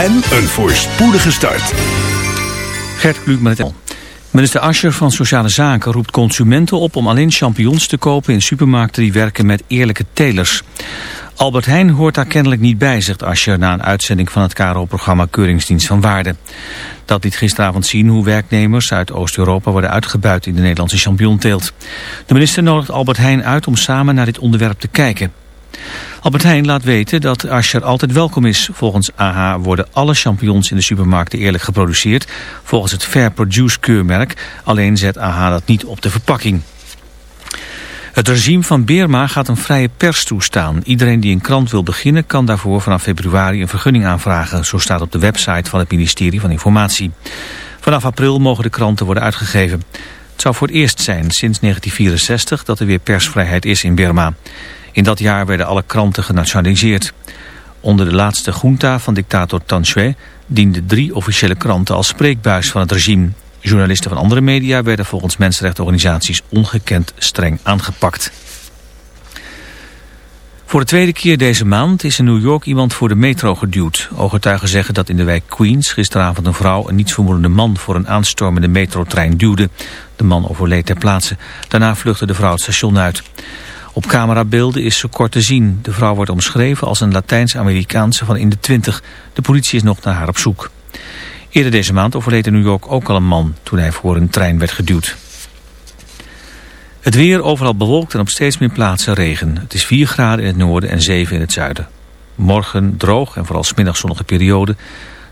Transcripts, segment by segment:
en een voorspoedige start. Gert Kluk met het Minister Ascher van Sociale Zaken roept consumenten op om alleen champignons te kopen in supermarkten die werken met eerlijke telers. Albert Heijn hoort daar kennelijk niet bij, zegt Ascher na een uitzending van het KRO-programma Keuringsdienst van Waarde. Dat liet gisteravond zien hoe werknemers uit Oost-Europa worden uitgebuit in de Nederlandse champignonteelt. De minister nodigt Albert Heijn uit om samen naar dit onderwerp te kijken. Albert Heijn laat weten dat Ascher altijd welkom is. Volgens AH worden alle champignons in de supermarkten eerlijk geproduceerd. Volgens het Fair Produce keurmerk. Alleen zet AH dat niet op de verpakking. Het regime van Beerma gaat een vrije pers toestaan. Iedereen die een krant wil beginnen kan daarvoor vanaf februari een vergunning aanvragen. Zo staat op de website van het ministerie van Informatie. Vanaf april mogen de kranten worden uitgegeven. Het zou voor het eerst zijn sinds 1964 dat er weer persvrijheid is in Burma. In dat jaar werden alle kranten genationaliseerd. Onder de laatste junta van dictator Tan Shwe dienden drie officiële kranten als spreekbuis van het regime. Journalisten van andere media werden volgens mensenrechtenorganisaties ongekend streng aangepakt. Voor de tweede keer deze maand is in New York iemand voor de metro geduwd. Ooggetuigen zeggen dat in de wijk Queens gisteravond een vrouw een nietsvermoedende man voor een aanstormende metrotrein duwde. De man overleed ter plaatse. Daarna vluchtte de vrouw het station uit. Op camerabeelden is ze kort te zien. De vrouw wordt omschreven als een Latijns-Amerikaanse van in de twintig. De politie is nog naar haar op zoek. Eerder deze maand overleed in New York ook al een man toen hij voor een trein werd geduwd. Het weer overal bewolkt en op steeds meer plaatsen regen. Het is 4 graden in het noorden en 7 in het zuiden. Morgen droog en vooral smiddag zonnige periode.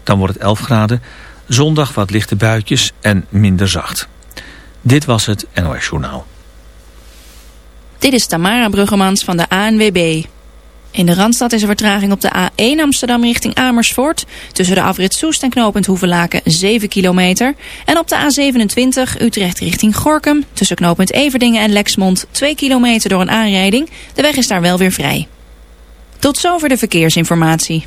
Dan wordt het 11 graden. Zondag wat lichte buitjes en minder zacht. Dit was het NOS Journaal. Dit is Tamara Bruggemans van de ANWB. In de Randstad is er vertraging op de A1 Amsterdam richting Amersfoort. Tussen de afrit Soest en knooppunt Hoevelaken 7 kilometer. En op de A27 Utrecht richting Gorkum. Tussen knooppunt Everdingen en Lexmond 2 kilometer door een aanrijding. De weg is daar wel weer vrij. Tot zover de verkeersinformatie.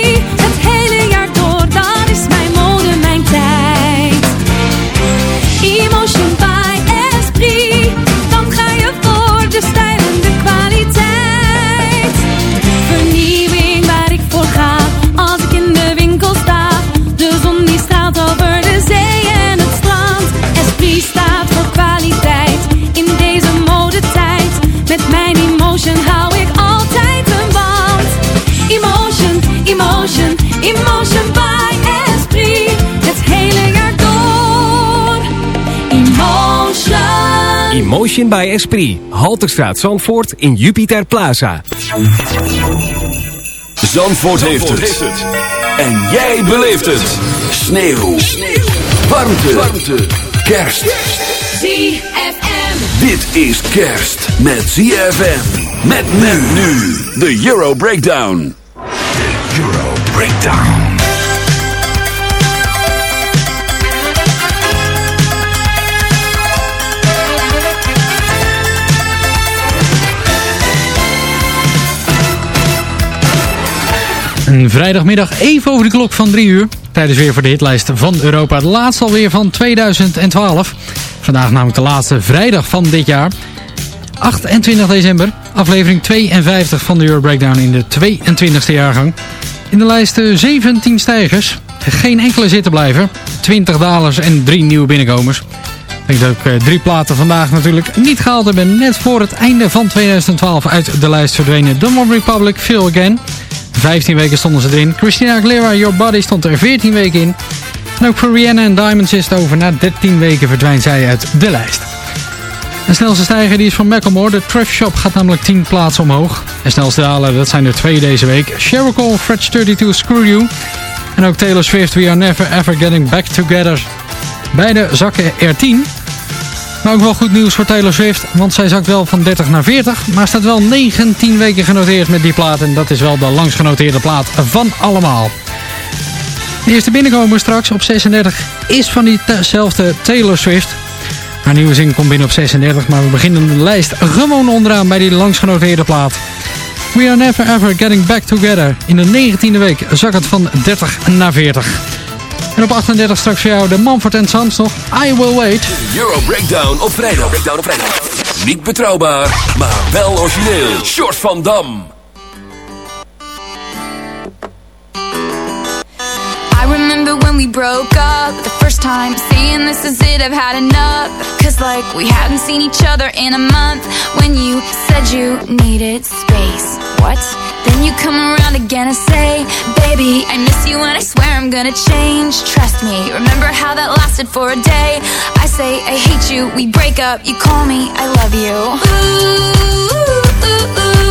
Emotion by Esprit. Halterstraat Zandvoort in Jupiter Plaza. Zandvoort, heeft, het. En jij beleeft het. Sneeuw. Warmte. Warmte. Kerst. ZFM. Dit is kerst met ZFM. Met men nu. De Euro Breakdown. Euro Breakdown. Een vrijdagmiddag even over de klok van 3 uur. Tijdens weer voor de hitlijst van Europa. De laatste alweer van 2012. Vandaag namelijk de laatste vrijdag van dit jaar. 28 december. Aflevering 52 van de Euro Breakdown in de 22e jaargang. In de lijst 17 stijgers. Geen enkele zitten blijven. 20 dalers en 3 nieuwe binnenkomers. Ik denk dat ik eh, drie platen vandaag natuurlijk niet gehaald hebben. Net voor het einde van 2012 uit de lijst verdwenen. The Mob Republic, Feel Again. 15 weken stonden ze erin. Christina Aguilera, Your Body stond er 14 weken in. En ook voor Rihanna en Diamonds is het over. Na 13 weken verdwijnt zij uit de lijst. De snelste stijger die is van Macklemore. De Thrift Shop gaat namelijk 10 plaatsen omhoog. En snelste daler, dat zijn er twee deze week. Sheryl Cole, Fretch 32, Screw You. En ook Taylor Swift, We Are Never Ever Getting Back Together. Beide zakken er 10. Maar ook wel goed nieuws voor Taylor Swift, want zij zakt wel van 30 naar 40. Maar staat wel 19 weken genoteerd met die plaat. En dat is wel de langst genoteerde plaat van allemaal. De eerste binnenkomer straks op 36 is van diezelfde Taylor Swift. Haar nieuwe zin komt binnen op 36, maar we beginnen de lijst gewoon onderaan bij die langst genoteerde plaat. We are never ever getting back together. In de 19e week zak het van 30 naar 40. En op 38 straks voor jou de Manford Sons nog. I Will Wait. Euro Breakdown op vrijdag. Breakdown op vrijdag. Niet betrouwbaar, maar wel origineel. Short van Dam. We broke up the first time, saying this is it, I've had enough. Cause like we hadn't seen each other in a month. When you said you needed space. What? Then you come around again and say, Baby, I miss you and I swear I'm gonna change. Trust me, remember how that lasted for a day? I say, I hate you, we break up, you call me, I love you. Ooh, ooh, ooh,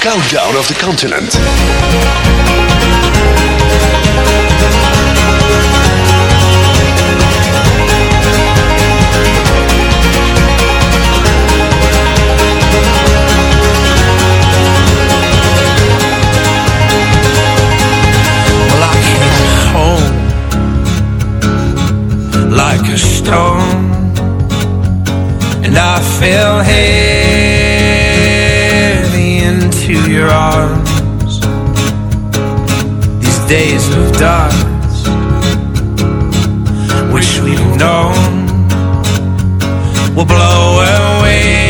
countdown of the continent. Like a stone, and I heavy days of dust, wish we'd known, will blow away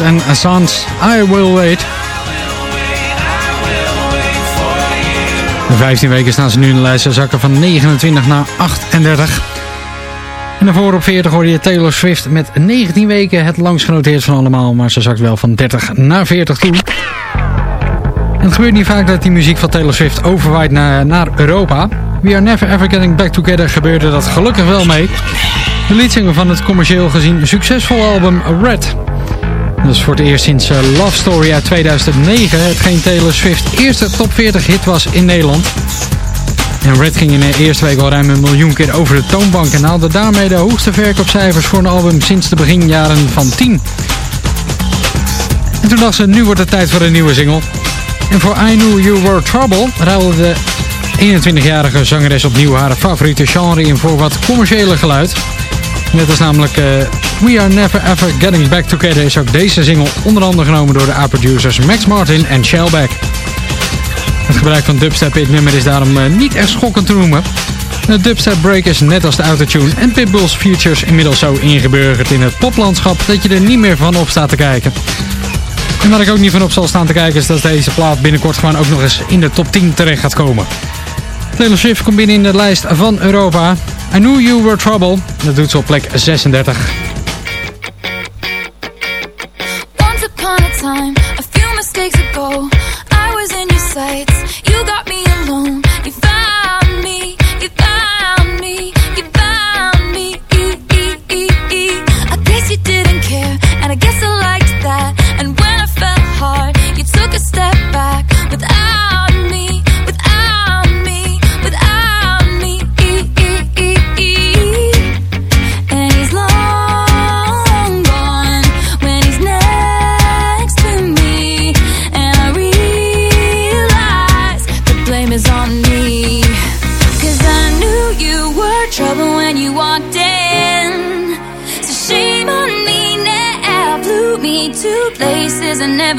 En Assans, I Will Wait. De 15 weken staan ze nu in de lijst. Ze zakken van 29 naar 38. En daarvoor op 40 hoorde je Taylor Swift met 19 weken het langst genoteerd van allemaal. Maar ze zakt wel van 30 naar 40 toe. En het gebeurt niet vaak dat die muziek van Taylor Swift overwaait naar, naar Europa. We Are Never Ever Getting Back Together gebeurde dat gelukkig wel mee. De liedzanger van het commercieel gezien succesvolle album Red. Dat is voor het eerst sinds eh, Love Story uit 2009 hetgeen Taylor Swift eerste top 40 hit was in Nederland. En Red ging in de eerste week al ruim een miljoen keer over de toonbank en haalde daarmee de hoogste verkoopcijfers voor een album sinds de beginjaren van 10. En toen dacht ze, nu wordt het tijd voor een nieuwe single. En voor I Knew You Were Trouble ruilde de 21-jarige zangeres opnieuw haar favoriete genre in voor wat commerciële geluid. Net als namelijk eh, We Are Never Ever Getting Back Together is ook deze single onder andere genomen door de A-producers Max Martin en Shellback. Het gebruik van dubstep in het nummer is daarom eh, niet echt schokkend te noemen. De dubstep break is net als de autotune en Pitbull's Futures inmiddels zo ingeburgerd in het poplandschap dat je er niet meer van op staat te kijken. En waar ik ook niet van op zal staan te kijken is dat deze plaat binnenkort gewoon ook nog eens in de top 10 terecht gaat komen. Taylor Swift komt binnen in de lijst van Europa. I Knew You Were Trouble. Dat doet ze op plek 36. Once upon a time, a few mistakes ago, I was in your sights.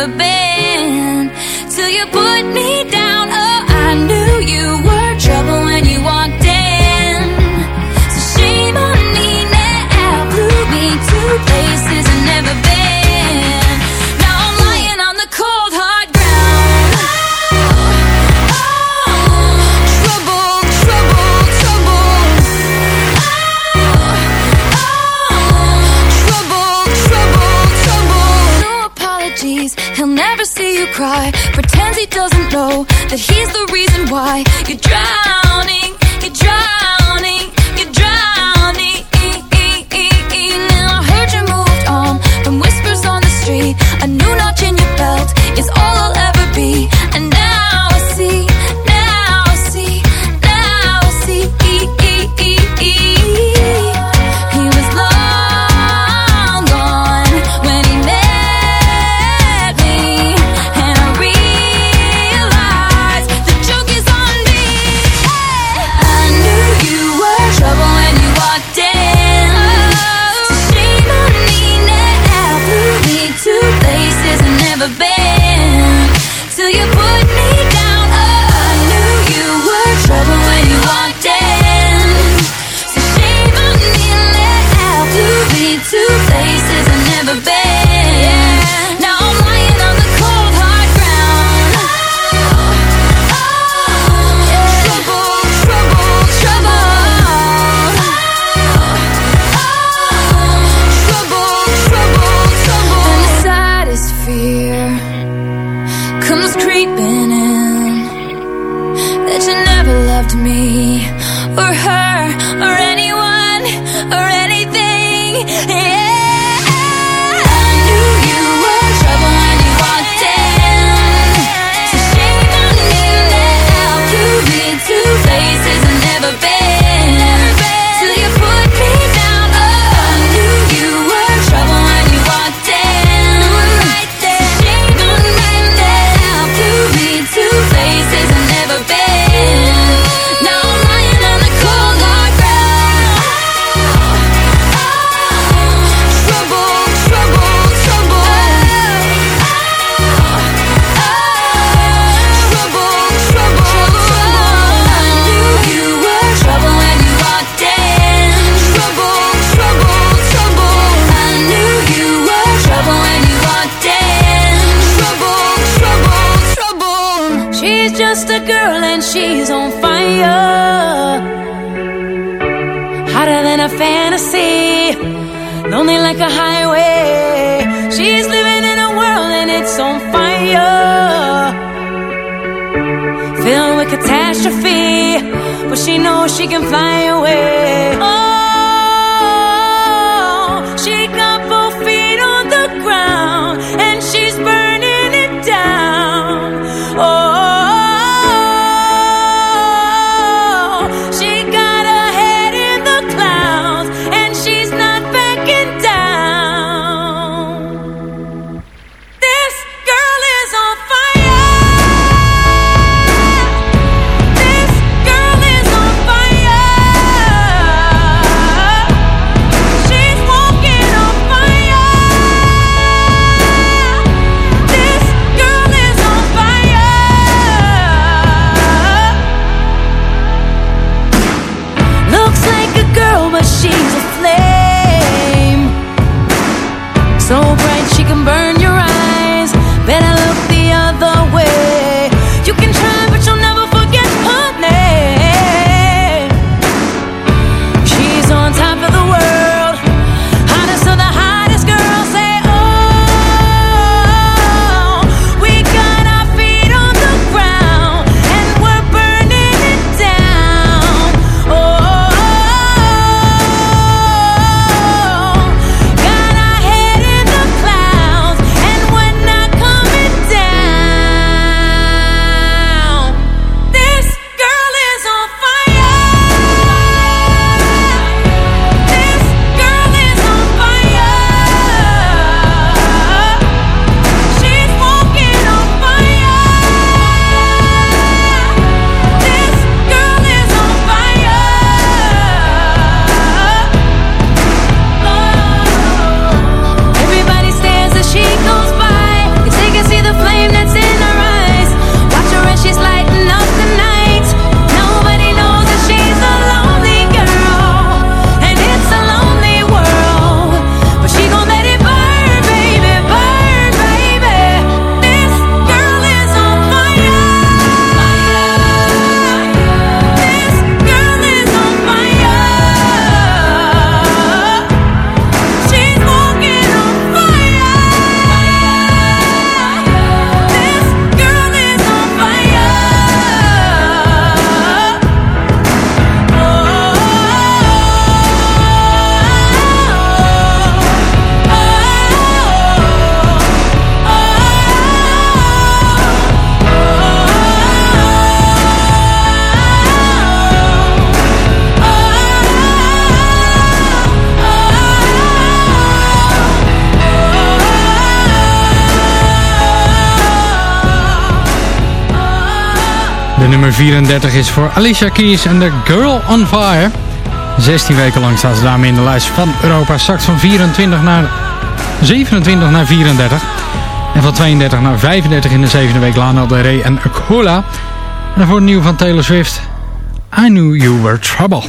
Never been. Till you put me De nummer 34 is voor Alicia Keys en The Girl on Fire. 16 weken lang staat ze daarmee in de lijst van Europa. Zakt van 24 naar 27 naar 34. En van 32 naar 35 in de zevende week Lana Del Rey en Cola. En daarvoor nieuw van Taylor Swift. I Knew You Were Trouble.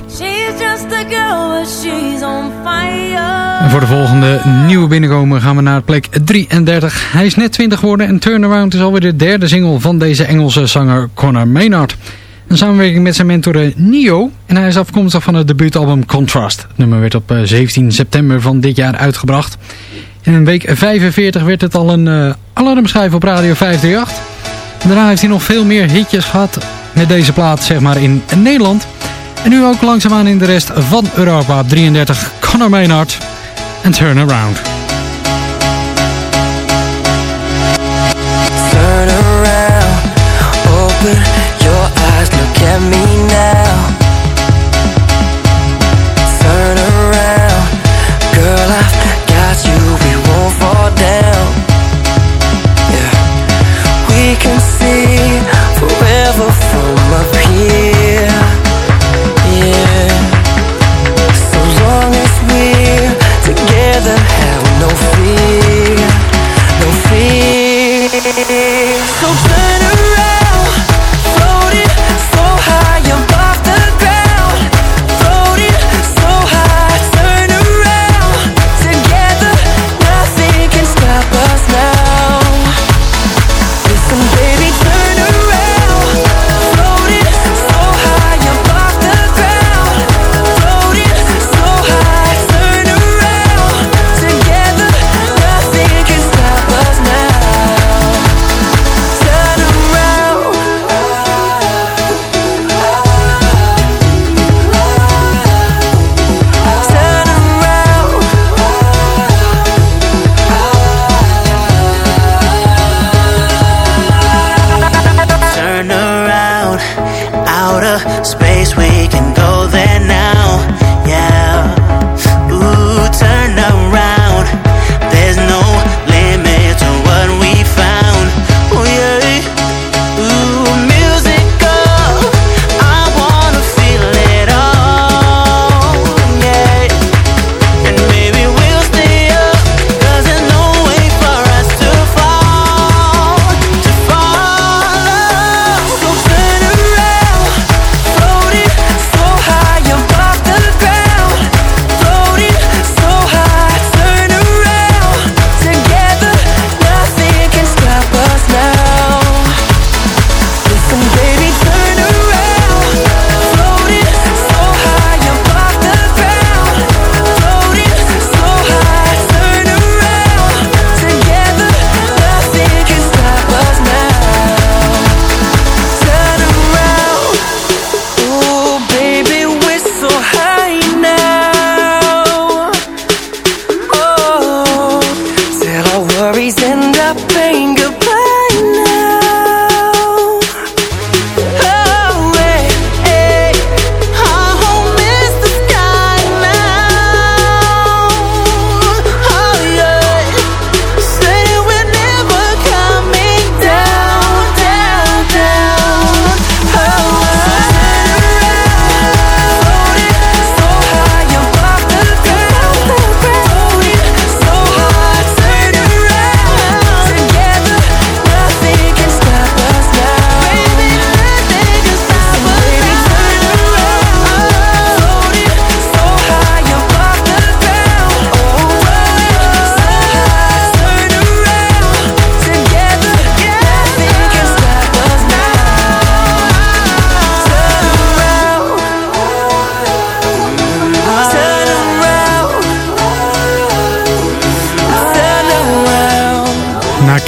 En voor de volgende nieuwe binnenkomen gaan we naar plek 33. Hij is net 20 geworden en Turnaround is alweer de derde single van deze Engelse zanger Conor Maynard. Een samenwerking met zijn mentor eh, Nio. En hij is afkomstig van het debuutalbum Contrast. Het nummer werd op eh, 17 september van dit jaar uitgebracht. In week 45 werd het al een uh, alarmschijf op Radio 538. En daarna heeft hij nog veel meer hitjes gehad met deze plaat zeg maar in Nederland. En nu ook langzaamaan in de rest van Europa. Op 33 Conor Maynard en Turn Around. Turn around, open your eyes, look at me now. Turn around, girl, I've got you, we won't fall down. Yeah, we can see forever from up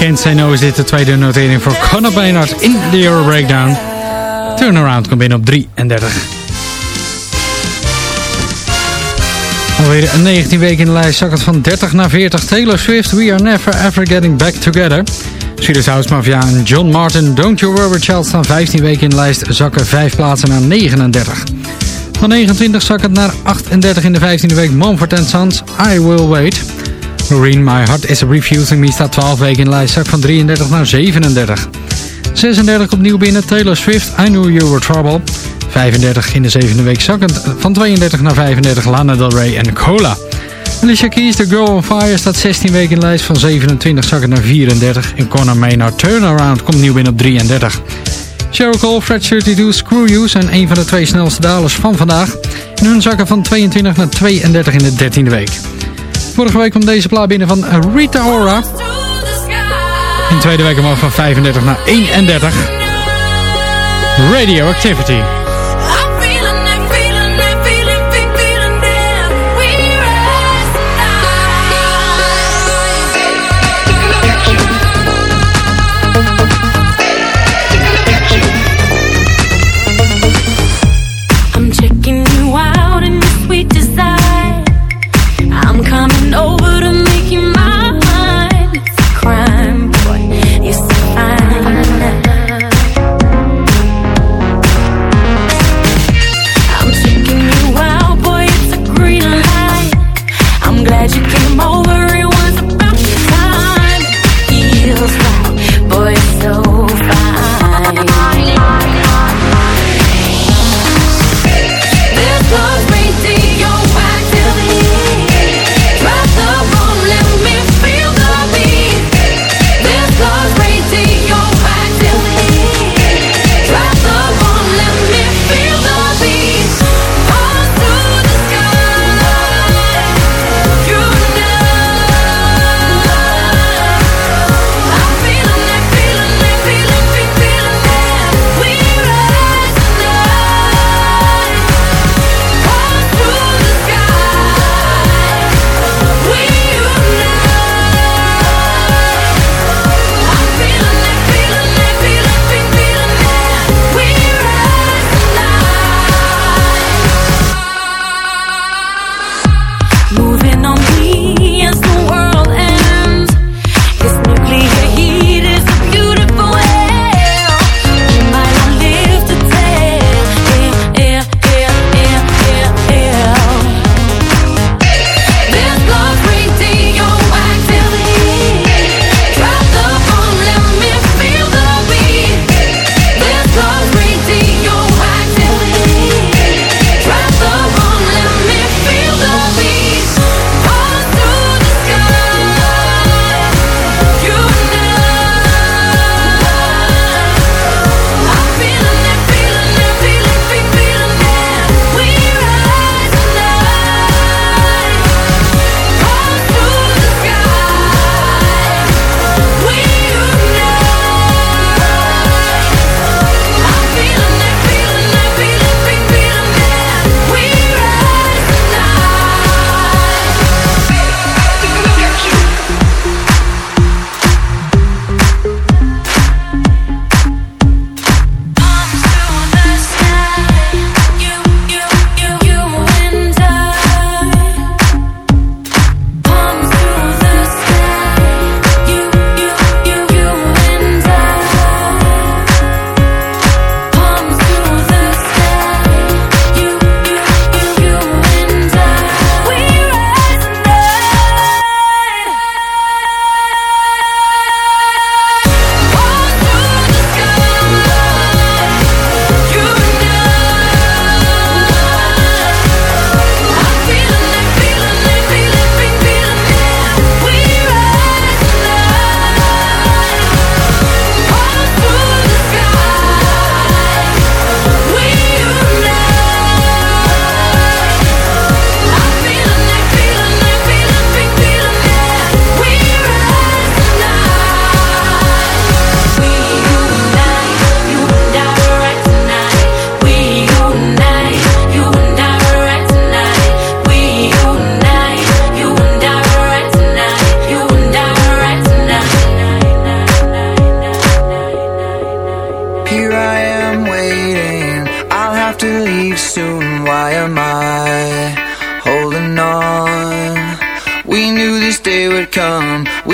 Kent Say No is de tweede notering voor Conor Maynard in de Euro Breakdown. Turnaround komt binnen op 33. Alweer een 19 weken in de lijst zak het van 30 naar 40. Taylor Swift, We Are Never Ever Getting Back Together. Swedish House Mafia John Martin, Don't You Worry Child staan 15 weken in de lijst. Zakken 5 plaatsen naar 39. Van 29 zak het naar 38 in de 15e week. Mumford Sons, I Will Wait. Marine, My Heart Is Refusing Me staat 12 weken in lijst. Zak van 33 naar 37. 36 opnieuw binnen Taylor Swift, I Knew You Were Trouble. 35 in de zevende week zakkend van 32 naar 35 Lana Del Rey en Cola. Alicia Keys, The Girl on Fire, staat 16 weken in lijst van 27 zakkend naar 34. En Conor Maynard Turnaround komt nieuw binnen op 33. Cheryl Cole, Fred 32, Screw You zijn een van de twee snelste dalers van vandaag. En hun zakken van 22 naar 32 in de 13e week. Vorige week kwam deze plaat binnen van Rita Ora. In de tweede week omhoog van 35 naar 31. Radioactivity.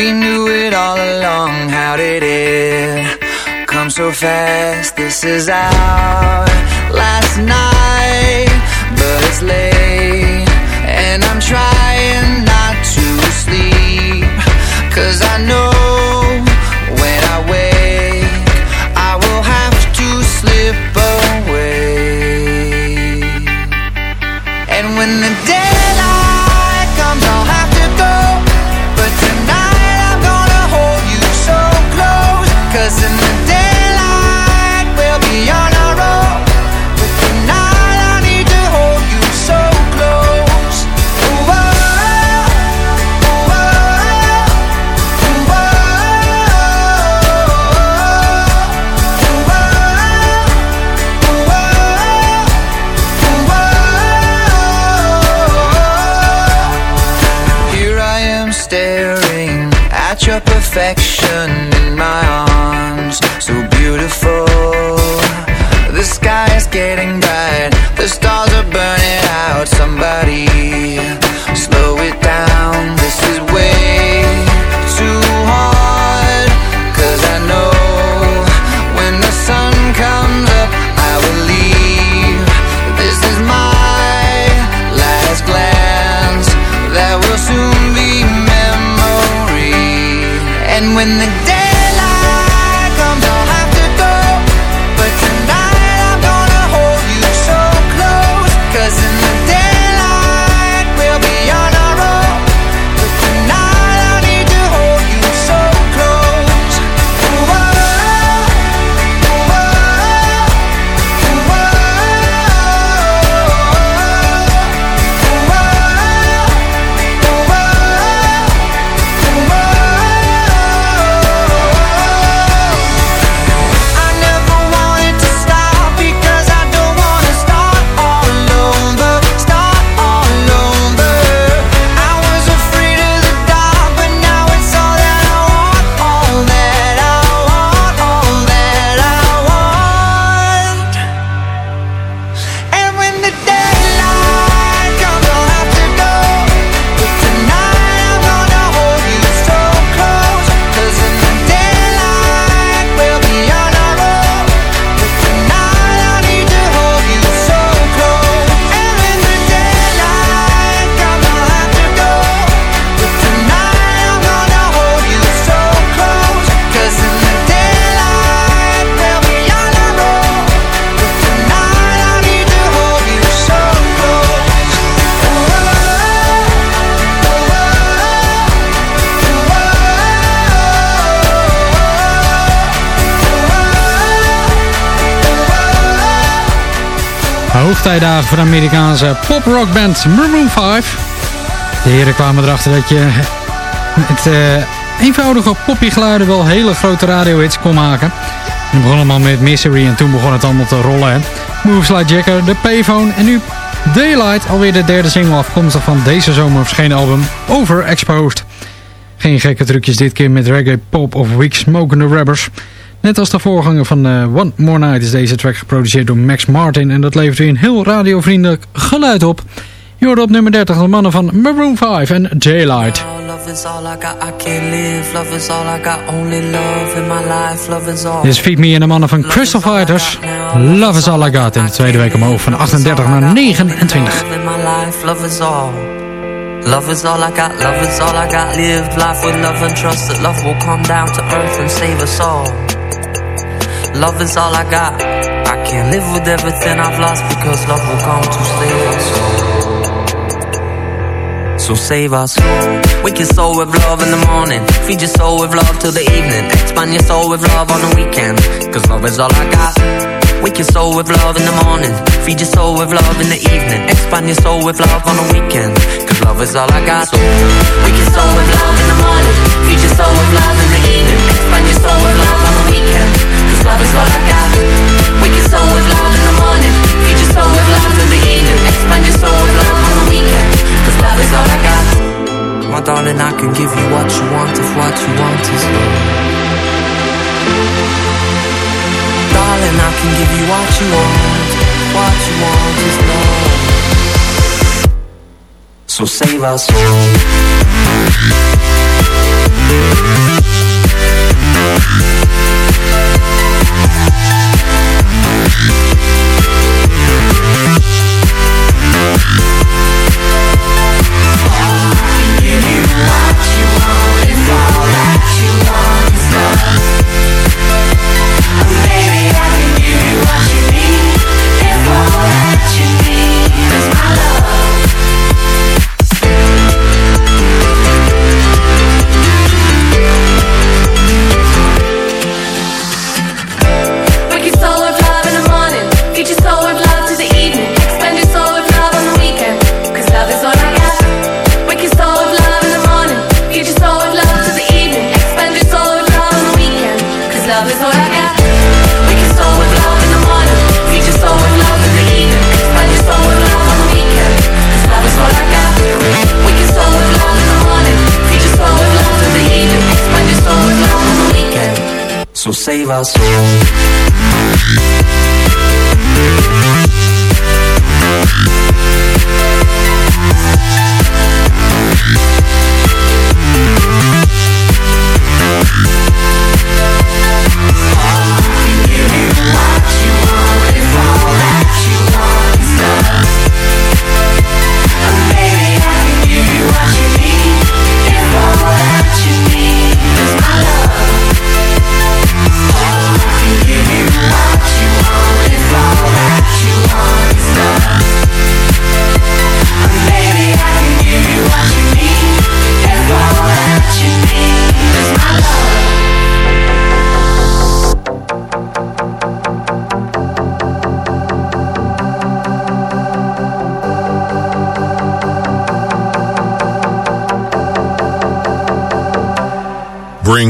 We knew it all along. How did it come so fast? This is our last night, but it's late, and I'm trying not to sleep. Cause I know when I wake, I will have to slip away. And when the perfection in my arms, so beautiful. And when the Hoogtijdagen voor de Amerikaanse pop-rockband Maroon 5. De heren kwamen erachter dat je met eh, eenvoudige poppygeluiden wel hele grote radiohits kon maken. Het begon allemaal met Misery en toen begon het allemaal te rollen. Hè. Moves Like Jagger, de Payphone en nu Daylight. Alweer de derde single afkomstig van deze zomer verschenen album Overexposed. Geen gekke trucjes dit keer met reggae pop of weak smoke the rubbers. Net als de voorganger van eh, One More Night is deze track geproduceerd door Max Martin. En dat levert weer een heel radiovriendelijk geluid op. Je hoort op nummer 30 de mannen van Maroon 5 en Daylight. Live. In. Dit is Feed Me en de mannen van Crystal Fighters. Love is all I got. In de tweede week omhoog van 38 naar 29. Love in is all. I got, love is all I got. Lived life with love and trust that love will come down to earth and save us all. Love is all I got. I can't live with everything I've lost because love will come to save us. So save us. Wake your soul with love in the morning. Feed your soul with love till the evening. Expand your soul with love on the weekend. Cause love is all I got. Wake your soul with love in the morning. Feed your soul with love in the evening. Expand your soul with love on the weekend. Cause love is all I got. So wake your soul with love in the morning. Feed your soul with love in the evening. Expand your soul with love love is all I got. With love in the morning. Feed your soul with love in the evening. Expand your soul with love on the love is all I got. My darling, I can give you what you want if what you want is love. Darling, I can give you what you want. What you want is love. So save us. You need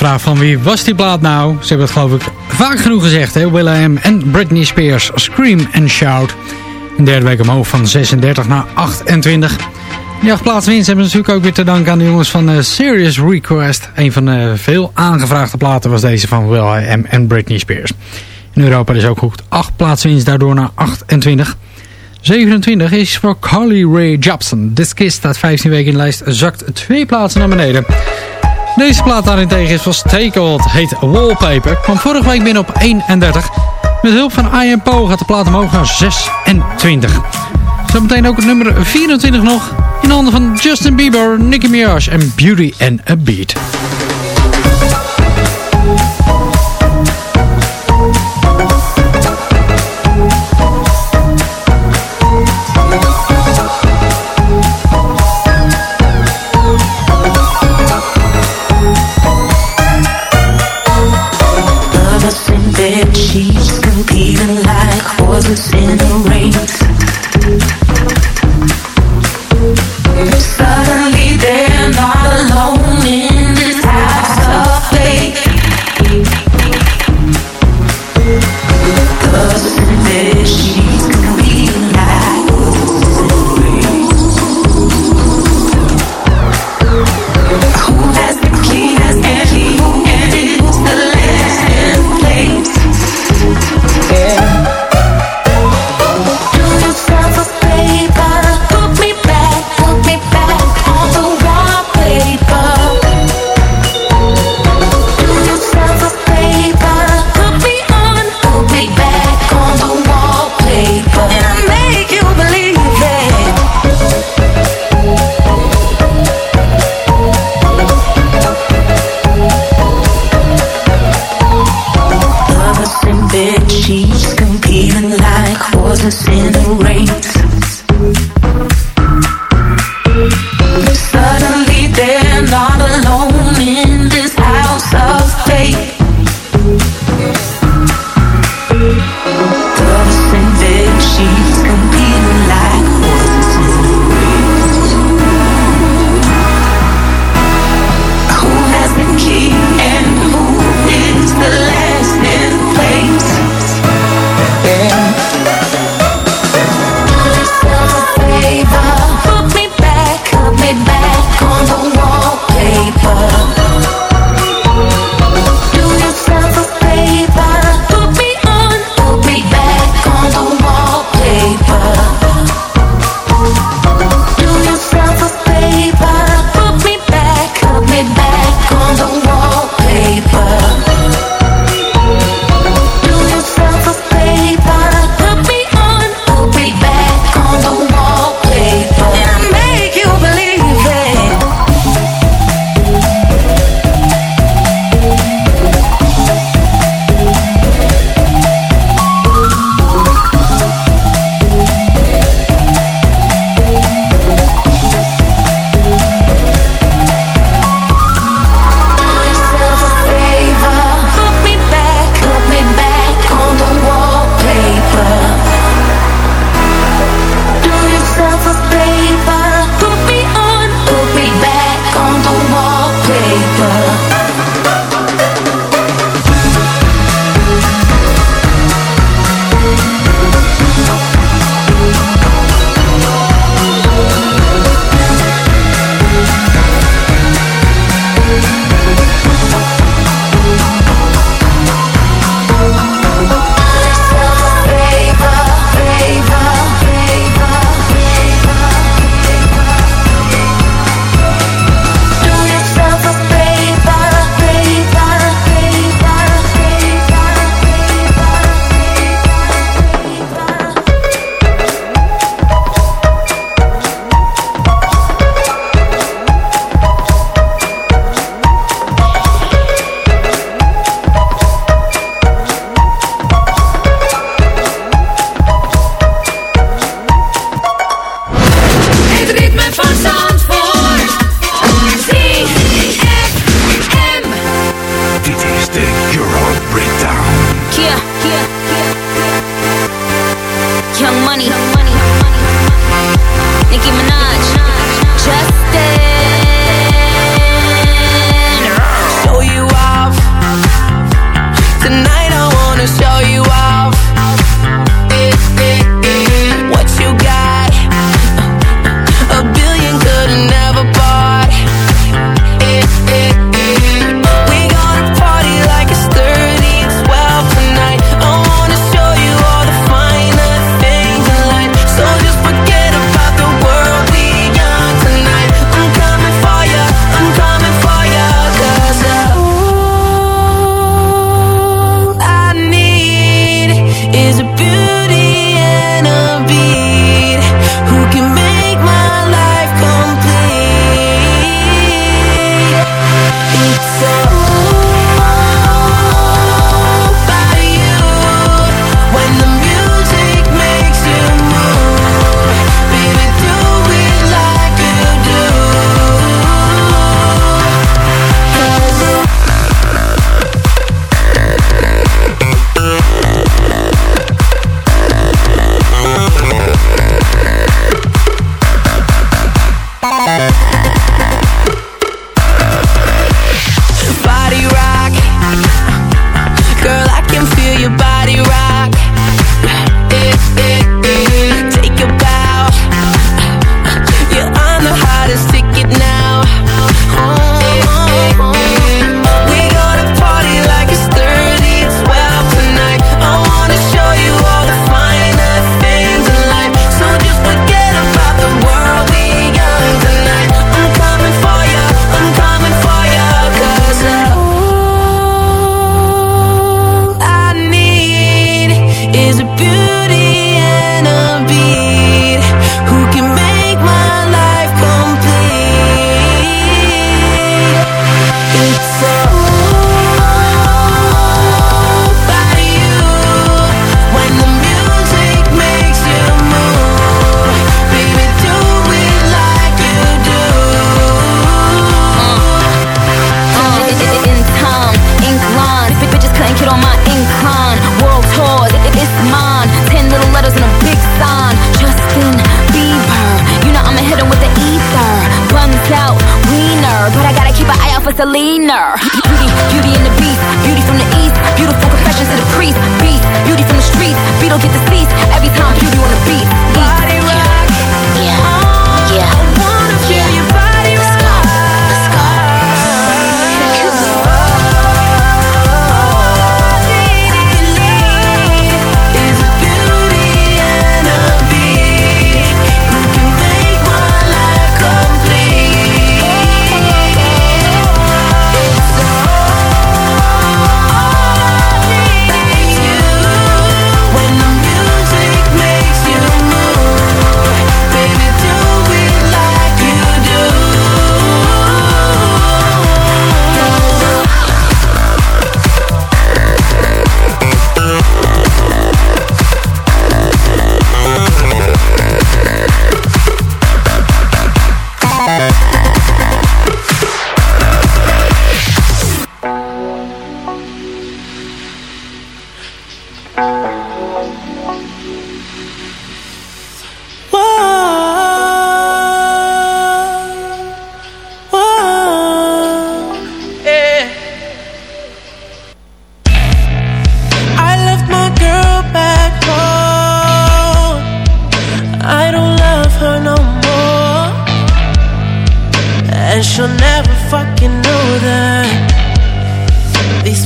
Afvraagt van wie was die plaat nou? Ze hebben het geloof ik vaak genoeg gezegd. Hè? Will.i.am en Britney Spears. Scream and Shout. Een derde week omhoog van 36 naar 28. Die acht plaatswinst hebben natuurlijk ook weer te danken aan de jongens van eh, Serious Request. Een van de veel aangevraagde platen was deze van Will.i.am en Britney Spears. In Europa dus ook goed. Acht plaatswinst daardoor naar 28. 27 is voor Carly Rae Jepsen. This Kiss staat 15 weken in de lijst, zakt twee plaatsen naar beneden. Deze plaat daarentegen is van Stay Gold, heet Wallpaper. Kwam vorige week binnen op 31. Met hulp van Ian Poe gaat de plaat omhoog naar 26. Zometeen ook het nummer 24 nog. In handen van Justin Bieber, Nicki Minaj en Beauty and a Beat. Like horses in a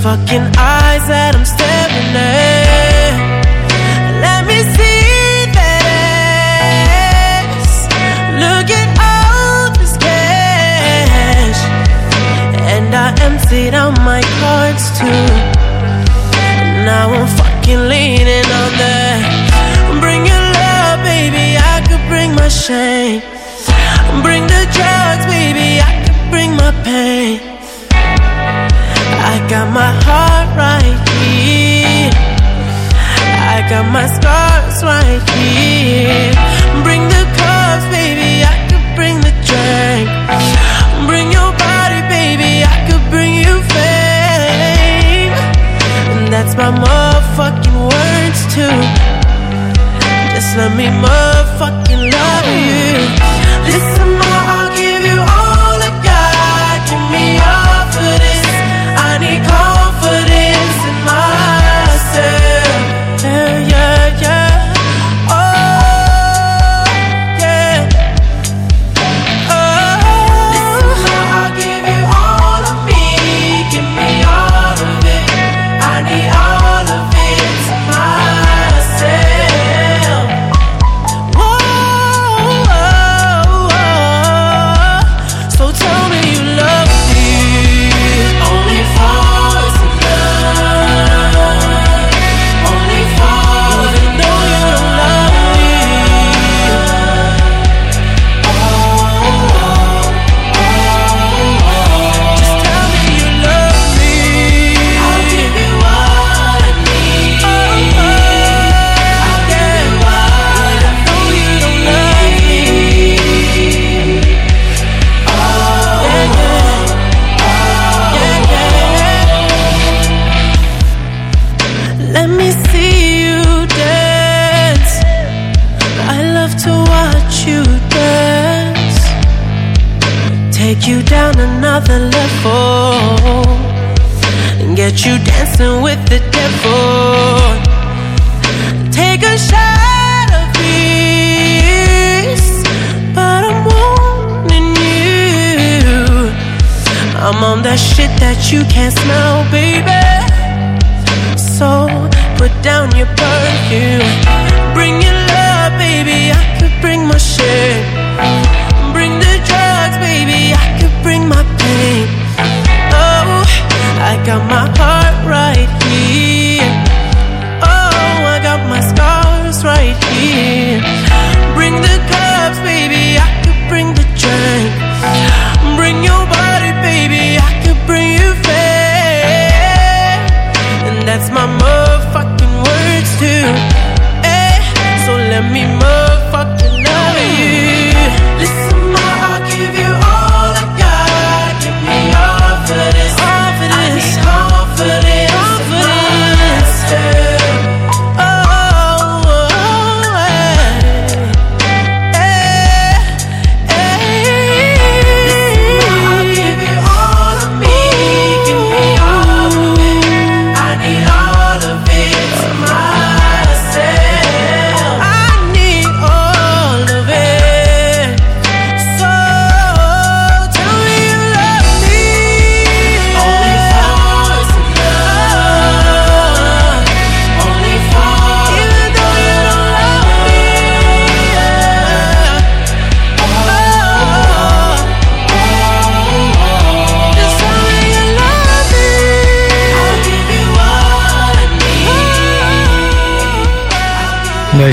fucking eyes that I'm staring at. Let me see that. Look at all this cash. And I emptied out my cards too. Now I'm fucking leaning on that. Bring your love, baby. I could bring my shame. Bring the drugs, baby. I could bring my pain. Got my heart right here. I got my scars right here. Bring the cups, baby. I could bring the drink. Bring your body, baby. I could bring you fame. And that's my motherfucking words too. Just let me motherfucking love you. Listen, you dancing with the devil. Take a shot of this, but I'm wanting you. I'm on that shit that you can't smell, baby. So put down your perfume. Bring your love, baby. I could bring my shit. Bring the drugs, baby. I could bring my pain. I got my heart right here. Oh, I got my scars right here.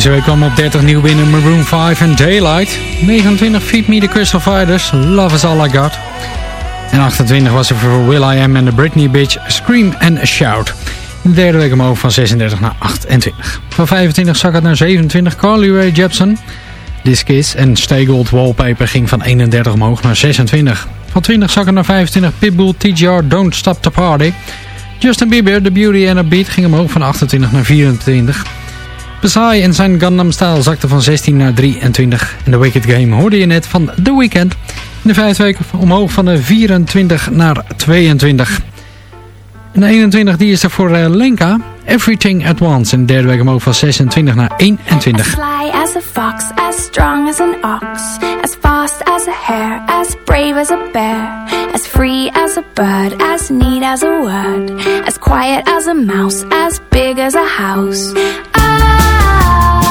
Deze week kwam op 30 nieuw binnen Maroon 5 en Daylight. 29 Feed Me The Crystal Fighters, Love Is All I Got. En 28 was er voor Will I Am en The Britney Bitch, Scream and Shout. De derde week omhoog van 36 naar 28. Van 25 zak het naar 27 Carly Rae Jepsen. This Kiss en Stay Wallpaper ging van 31 omhoog naar 26. Van 20 zakken naar 25 Pitbull TGR Don't Stop the Party. Justin Bieber, The Beauty and a Beat ging omhoog van 28 naar 24. Psy en zijn Gundam Style zakte van 16 naar 23. En The Wicked Game hoorde je net van The Weeknd. In de vijfde week omhoog van de 24 naar 22. En de 21 die is er voor eh, Lenka. Everything at Once. En de derde week omhoog van 26 naar 21. Fly as a fox, as strong as an ox, as fast as a hare, as brave as a bear, as free as a bird, as neat as a word, as quiet as a mouse, as big as a house. Ah,